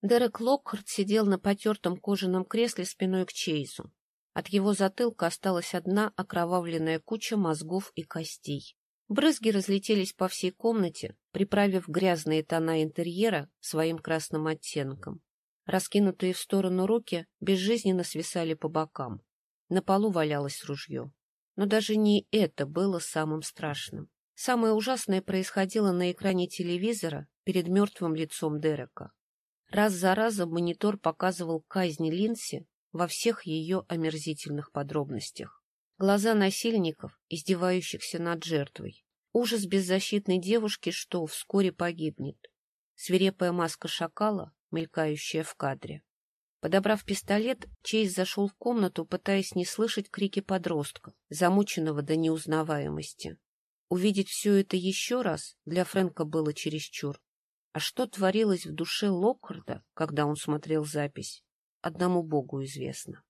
Дерек Локхарт сидел на потертом кожаном кресле спиной к Чейзу. От его затылка осталась одна окровавленная куча мозгов и костей. Брызги разлетелись по всей комнате, приправив грязные тона интерьера своим красным оттенком. Раскинутые в сторону руки безжизненно свисали по бокам. На полу валялось ружье. Но даже не это было самым страшным. Самое ужасное происходило на экране телевизора перед мертвым лицом Дерека. Раз за разом монитор показывал казнь Линси во всех ее омерзительных подробностях. Глаза насильников, издевающихся над жертвой. Ужас беззащитной девушки, что вскоре погибнет. Свирепая маска шакала, мелькающая в кадре. Подобрав пистолет, Чейз зашел в комнату, пытаясь не слышать крики подростка, замученного до неузнаваемости. Увидеть все это еще раз для Фрэнка было чересчур. А что творилось в душе Локкарда, когда он смотрел запись, одному Богу известно.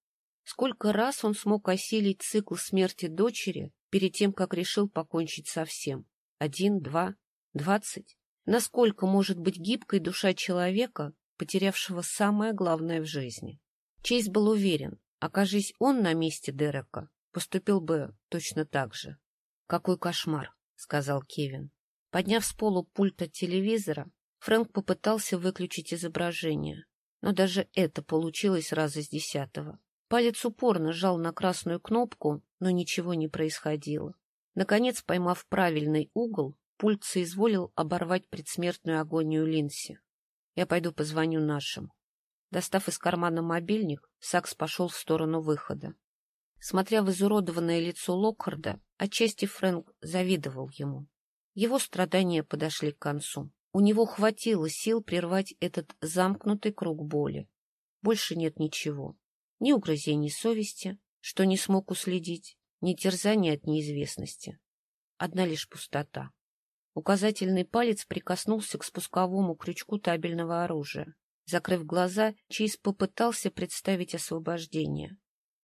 Сколько раз он смог осилить цикл смерти дочери перед тем, как решил покончить со всем? Один, два, двадцать? Насколько может быть гибкой душа человека, потерявшего самое главное в жизни? Чейз был уверен, окажись он на месте Дерека, поступил бы точно так же. — Какой кошмар, — сказал Кевин. Подняв с полу пульт от телевизора, Фрэнк попытался выключить изображение, но даже это получилось раз из десятого. Палец упорно жал на красную кнопку, но ничего не происходило. Наконец, поймав правильный угол, пульт соизволил оборвать предсмертную агонию Линси. Я пойду позвоню нашим. Достав из кармана мобильник, Сакс пошел в сторону выхода. Смотря в изуродованное лицо Локхарда, отчасти Фрэнк завидовал ему. Его страдания подошли к концу. У него хватило сил прервать этот замкнутый круг боли. Больше нет ничего. Ни угрызений совести, что не смог уследить, ни терзания от неизвестности. Одна лишь пустота. Указательный палец прикоснулся к спусковому крючку табельного оружия. Закрыв глаза, Чейз попытался представить освобождение.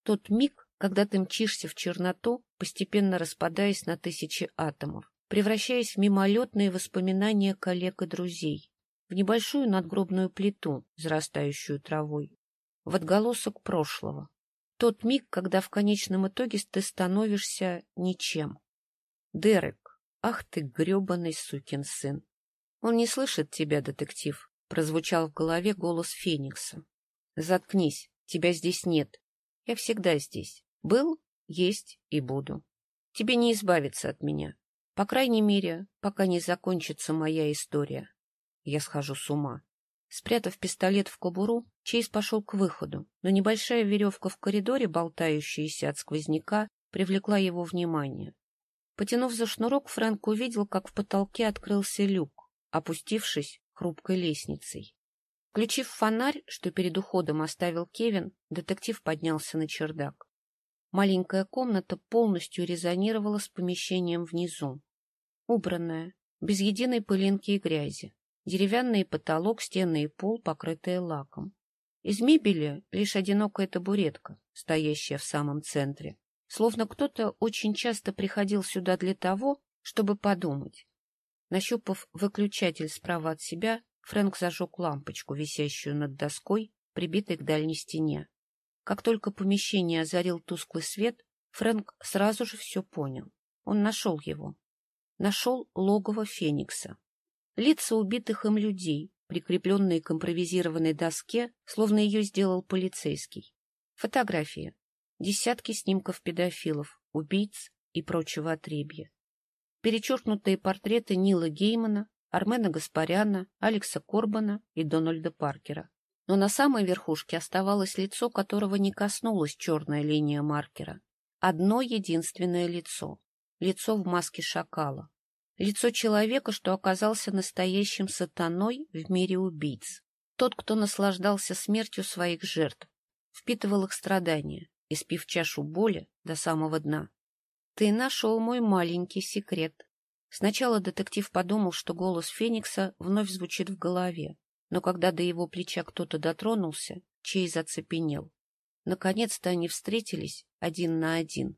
Тот миг, когда ты мчишься в черноту, постепенно распадаясь на тысячи атомов превращаясь в мимолетные воспоминания коллег и друзей, в небольшую надгробную плиту, зарастающую травой, в отголосок прошлого. Тот миг, когда в конечном итоге ты становишься ничем. Дерек, ах ты гребаный сукин сын! Он не слышит тебя, детектив, прозвучал в голове голос Феникса. Заткнись, тебя здесь нет. Я всегда здесь. Был, есть и буду. Тебе не избавиться от меня. По крайней мере, пока не закончится моя история. Я схожу с ума. Спрятав пистолет в кобуру, Чейз пошел к выходу, но небольшая веревка в коридоре, болтающаяся от сквозняка, привлекла его внимание. Потянув за шнурок, Фрэнк увидел, как в потолке открылся люк, опустившись хрупкой лестницей. Включив фонарь, что перед уходом оставил Кевин, детектив поднялся на чердак. Маленькая комната полностью резонировала с помещением внизу. Убранная, без единой пылинки и грязи. Деревянный потолок, стены и пол, покрытые лаком. Из мебели лишь одинокая табуретка, стоящая в самом центре. Словно кто-то очень часто приходил сюда для того, чтобы подумать. Нащупав выключатель справа от себя, Фрэнк зажег лампочку, висящую над доской, прибитой к дальней стене. Как только помещение озарил тусклый свет, Фрэнк сразу же все понял. Он нашел его. Нашел логово Феникса. Лица убитых им людей, прикрепленные к импровизированной доске, словно ее сделал полицейский. Фотографии. Десятки снимков педофилов, убийц и прочего отребья. Перечеркнутые портреты Нила Геймана, Армена Гаспаряна, Алекса Корбана и Дональда Паркера но на самой верхушке оставалось лицо, которого не коснулась черная линия маркера. Одно единственное лицо. Лицо в маске шакала. Лицо человека, что оказался настоящим сатаной в мире убийц. Тот, кто наслаждался смертью своих жертв, впитывал их страдания, испив чашу боли до самого дна. Ты нашел мой маленький секрет. Сначала детектив подумал, что голос Феникса вновь звучит в голове, но когда до его плеча кто-то дотронулся, Чей зацепенел. Наконец-то они встретились один на один.